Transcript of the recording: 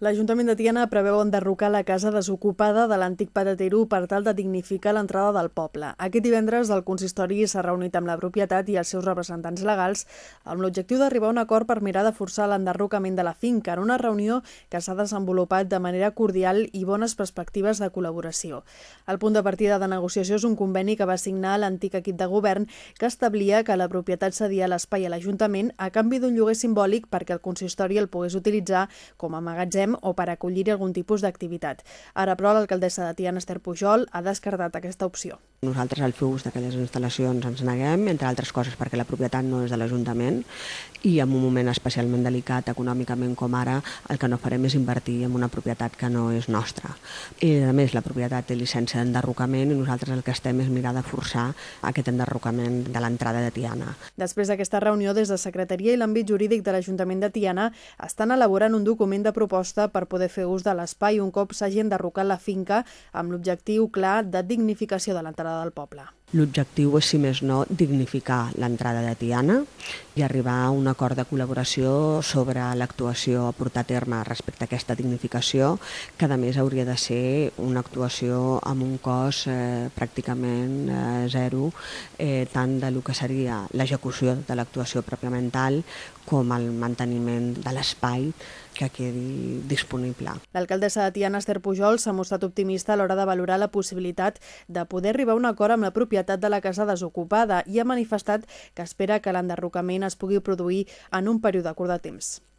L'Ajuntament de Tiana preveu enderrocar la casa desocupada de l'antic patateru per tal de dignificar l'entrada del poble. Aquest divendres el consistori s'ha reunit amb la propietat i els seus representants legals amb l'objectiu d'arribar a un acord per mirar de forçar l'enderrocament de la finca en una reunió que s'ha desenvolupat de manera cordial i bones perspectives de col·laboració. El punt de partida de negociació és un conveni que va signar l'antic equip de govern que establia que la propietat cedia l'espai a l'Ajuntament a canvi d'un lloguer simbòlic perquè el consistori el pogués utilitzar com a magatzem turisme o per acollir algun tipus d'activitat. Ara, però, l'alcaldessa de Tiana, Esther Pujol, ha descartat aquesta opció. Nosaltres al ús d'aquelles instal·lacions ens neguem, entre altres coses perquè la propietat no és de l'Ajuntament i en un moment especialment delicat econòmicament com ara el que no farem és invertir en una propietat que no és nostra. I a més la propietat té llicència d'enderrocament i nosaltres el que estem és mirar de forçar aquest enderrocament de l'entrada de Tiana. Després d'aquesta reunió, des de Secretaria i l'àmbit jurídic de l'Ajuntament de Tiana estan elaborant un document de proposta proposta per poder fer ús de l'espai un cop s'hagi enderrocat la finca amb l'objectiu clar de dignificació de l'entrada del poble. L'objectiu és, si més no, dignificar l'entrada de Tiana i arribar a un acord de col·laboració sobre l'actuació a portar a terme respecte a aquesta dignificació, que a més hauria de ser una actuació amb un cost eh, pràcticament eh, zero, eh, tant de lo que seria l'execució de l'actuació pròpiament tal com el manteniment de l'espai que quedi disponible. L'alcaldessa de Tiana, Esther Pujol, s'ha mostrat optimista a l'hora de valorar la possibilitat de poder arribar a un acord amb la propietat de la casa desocupada i ha manifestat que espera que l'enderrocament es pugui produir en un període curt de temps.